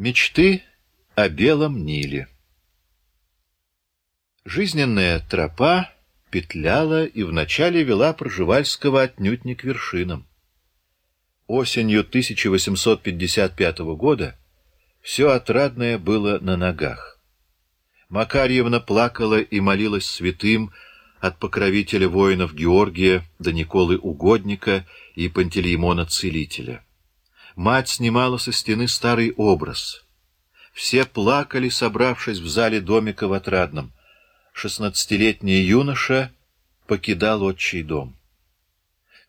Мечты о белом Ниле Жизненная тропа петляла и вначале вела Пржевальского отнюдь не к вершинам. Осенью 1855 года все отрадное было на ногах. Макарьевна плакала и молилась святым от покровителя воинов Георгия до Николы Угодника и Пантелеймона Целителя. Мать снимала со стены старый образ. Все плакали, собравшись в зале домика в Отрадном. Шестнадцатилетний юноша покидал отчий дом.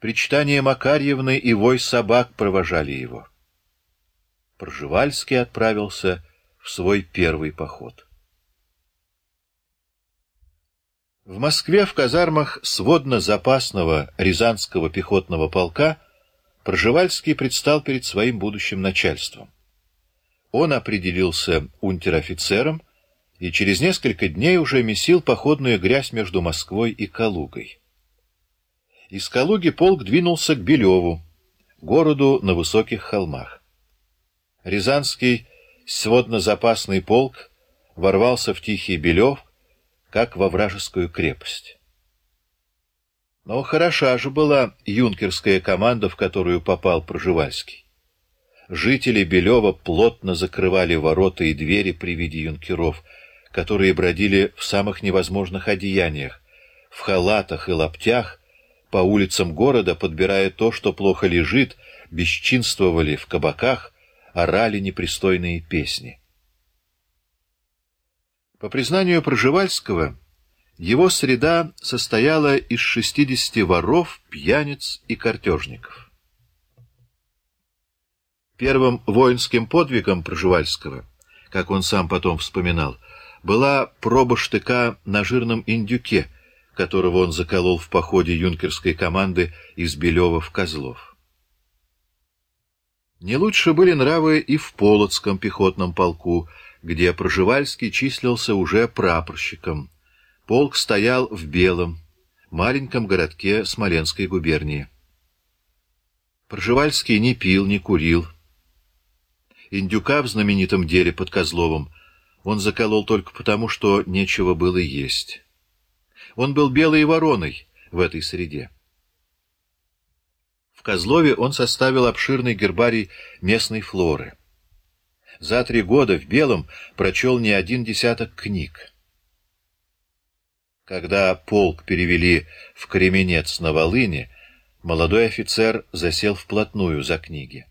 Причитания Макарьевны и вой собак провожали его. Пржевальский отправился в свой первый поход. В Москве в казармах сводно-запасного Рязанского пехотного полка Пржевальский предстал перед своим будущим начальством. Он определился унтер-офицером и через несколько дней уже месил походную грязь между Москвой и Калугой. Из Калуги полк двинулся к Белеву, городу на высоких холмах. Рязанский сводно-запасный полк ворвался в Тихий Белев, как во вражескую крепость. Но хороша же была юнкерская команда, в которую попал Проживальский. Жители Белева плотно закрывали ворота и двери при виде юнкеров, которые бродили в самых невозможных одеяниях, в халатах и лаптях, по улицам города, подбирая то, что плохо лежит, бесчинствовали в кабаках, орали непристойные песни. По признанию Проживальского, его среда состояла из 60 воров, пьяниц и картежников. Первым воинским подвигом Проживальского, как он сам потом вспоминал, была проба штыка на жирном индюке, которого он заколол в походе юнкерской команды из Белева в Козлов. Не лучше были нравы и в Полоцком пехотном полку, где Проживальский числился уже прапорщиком. Полк стоял в Белом, маленьком городке Смоленской губернии. Проживальский не пил, не курил. Индюка в знаменитом деле под Козловым он заколол только потому, что нечего было есть. Он был белой вороной в этой среде. В Козлове он составил обширный гербарий местной флоры. За три года в Белом прочел не один десяток книг. Когда полк перевели в Кременец на Волыне, молодой офицер засел вплотную за книги.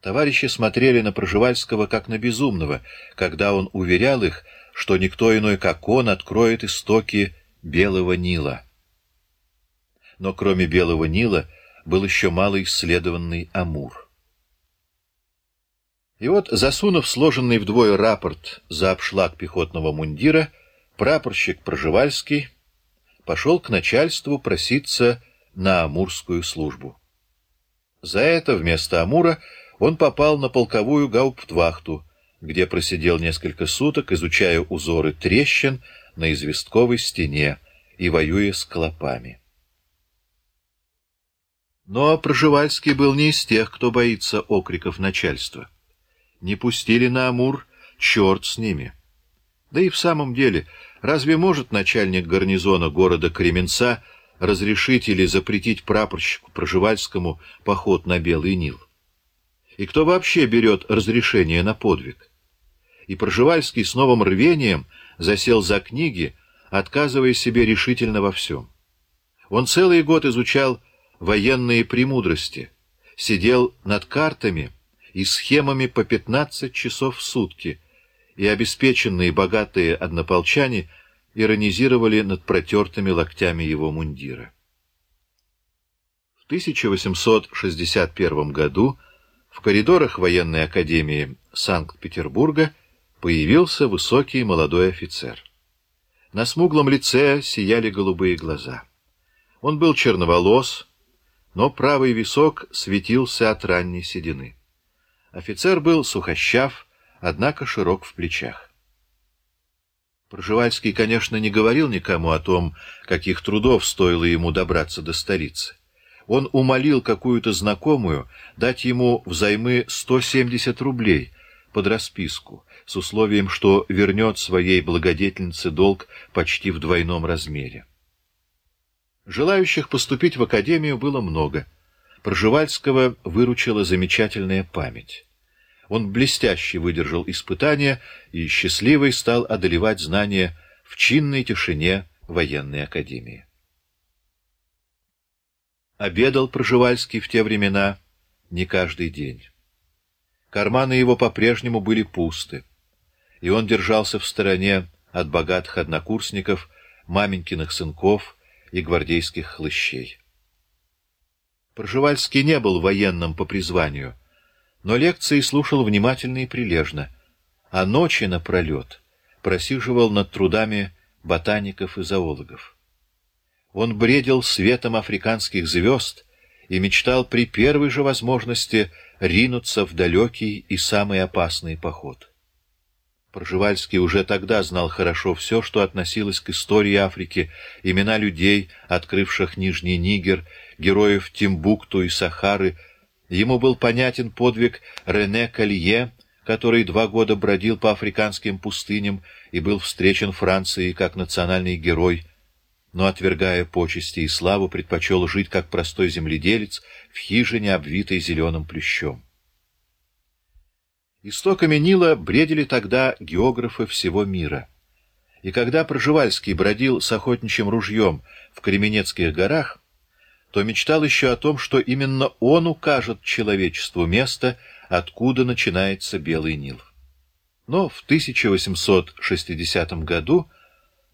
Товарищи смотрели на Проживальского как на безумного, когда он уверял их, что никто иной, как он, откроет истоки Белого Нила. Но кроме Белого Нила был еще малоисследованный Амур. И вот, засунув сложенный вдвое рапорт за обшлаг пехотного мундира, прапорщик Проживальский пошел к начальству проситься на амурскую службу. За это вместо Амура он попал на полковую гауптвахту, где просидел несколько суток, изучая узоры трещин на известковой стене и воюя с клопами. Но Проживальский был не из тех, кто боится окриков начальства. Не пустили на Амур, черт с ними. Да и в самом деле, разве может начальник гарнизона города Кременца разрешить или запретить прапорщику Проживальскому поход на Белый Нил? И кто вообще берет разрешение на подвиг? И Проживальский с новым рвением засел за книги, отказывая себе решительно во всем. Он целый год изучал военные премудрости, сидел над картами и схемами по 15 часов в сутки, и обеспеченные богатые однополчане иронизировали над протертыми локтями его мундира. В 1861 году в коридорах военной академии Санкт-Петербурга появился высокий молодой офицер. На смуглом лице сияли голубые глаза. Он был черноволос, но правый висок светился от ранней седины. Офицер был сухощав, однако широк в плечах. Проживальский, конечно, не говорил никому о том, каких трудов стоило ему добраться до столицы он умолил какую-то знакомую дать ему взаймы 170 рублей, под расписку, с условием, что вернет своей благодетельнице долг почти в двойном размере. Желающих поступить в академию было много. Пржевальского выручила замечательная память. Он блестяще выдержал испытания и счастливый стал одолевать знания в чинной тишине военной академии. Обедал Пржевальский в те времена не каждый день. Карманы его по-прежнему были пусты, и он держался в стороне от богатых однокурсников, маменькиных сынков и гвардейских хлыщей. Пржевальский не был военным по призванию, но лекции слушал внимательно и прилежно, а ночи напролет просиживал над трудами ботаников и зоологов. Он бредил светом африканских звезд и мечтал при первой же возможности ринуться в далекий и самый опасный поход. Пржевальский уже тогда знал хорошо все, что относилось к истории Африки, имена людей, открывших Нижний Нигер, героев Тимбукту и Сахары. Ему был понятен подвиг Рене Калье, который два года бродил по африканским пустыням и был встречен Францией как национальный герой, но, отвергая почести и славу, предпочел жить как простой земледелец в хижине, обвитой зеленым плющом. Истоками Нила бредили тогда географы всего мира. И когда Проживальский бродил с охотничьим ружьем в Кременецких горах, то мечтал еще о том, что именно он укажет человечеству место, откуда начинается Белый Нил. Но в 1860 году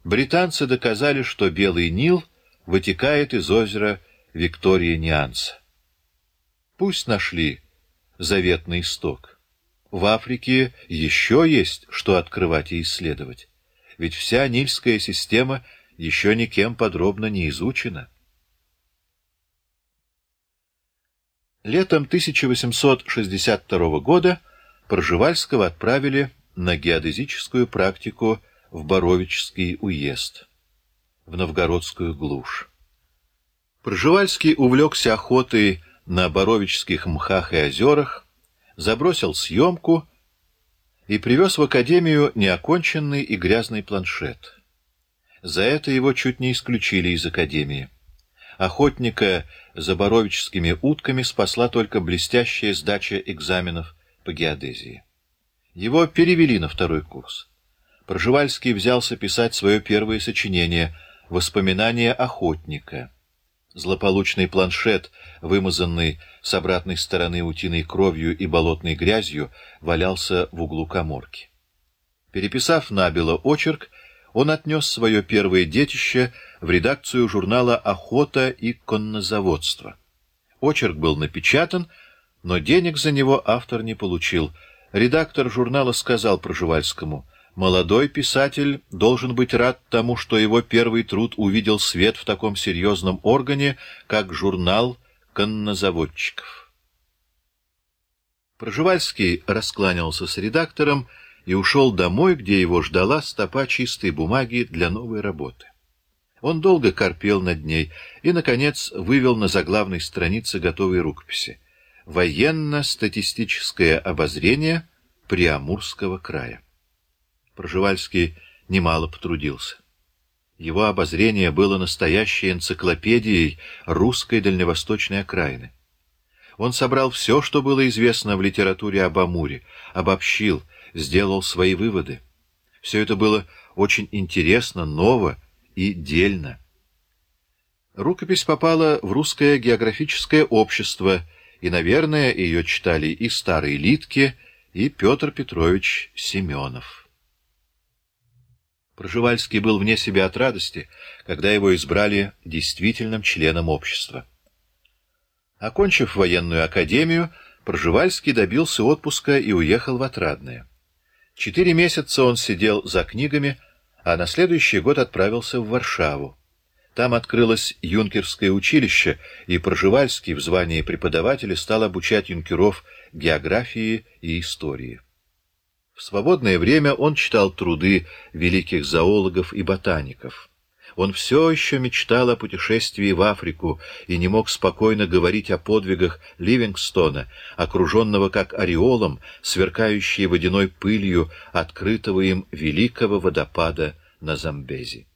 британцы доказали, что Белый Нил вытекает из озера Виктория-Нианса. Пусть нашли заветный исток. В Африке еще есть что открывать и исследовать, ведь вся Нильская система еще никем подробно не изучена. Летом 1862 года Пржевальского отправили на геодезическую практику в Боровический уезд, в Новгородскую глушь. Пржевальский увлекся охотой на боровических мхах и озерах, забросил съемку и привез в академию неоконченный и грязный планшет. За это его чуть не исключили из академии. Охотника за боровическими утками спасла только блестящая сдача экзаменов по геодезии. Его перевели на второй курс. Пржевальский взялся писать свое первое сочинение «Воспоминания охотника». Злополучный планшет, вымазанный с обратной стороны утиной кровью и болотной грязью, валялся в углу коморки. Переписав набело очерк, он отнес свое первое детище в редакцию журнала «Охота и коннозаводство». Очерк был напечатан, но денег за него автор не получил. Редактор журнала сказал Проживальскому, «Молодой писатель должен быть рад тому, что его первый труд увидел свет в таком серьезном органе, как журнал коннозаводчиков». Проживальский раскланялся с редактором и ушел домой, где его ждала стопа чистой бумаги для новой работы. Он долго корпел над ней и, наконец, вывел на заглавной странице готовой рукописи «Военно-статистическое обозрение Приамурского края». Проживальский немало потрудился. Его обозрение было настоящей энциклопедией русской дальневосточной окраины. Он собрал все, что было известно в литературе об Амуре, обобщил, сделал свои выводы. Все это было очень интересно, ново и дельно. Рукопись попала в русское географическое общество, и, наверное, ее читали и старые Литки, и Петр Петрович Семенов. Проживальский был вне себя от радости, когда его избрали действительным членом общества. Окончив военную академию, Проживальский добился отпуска и уехал в Отрадное. Четыре месяца он сидел за книгами, а на следующий год отправился в Варшаву. Там открылось юнкерское училище, и Проживальский в звании преподавателя стал обучать юнкеров географии и истории. В свободное время он читал труды великих зоологов и ботаников. Он все еще мечтал о путешествии в Африку и не мог спокойно говорить о подвигах Ливингстона, окруженного как ореолом, сверкающей водяной пылью открытого им великого водопада на Замбези.